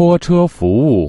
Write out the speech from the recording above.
拖车服务。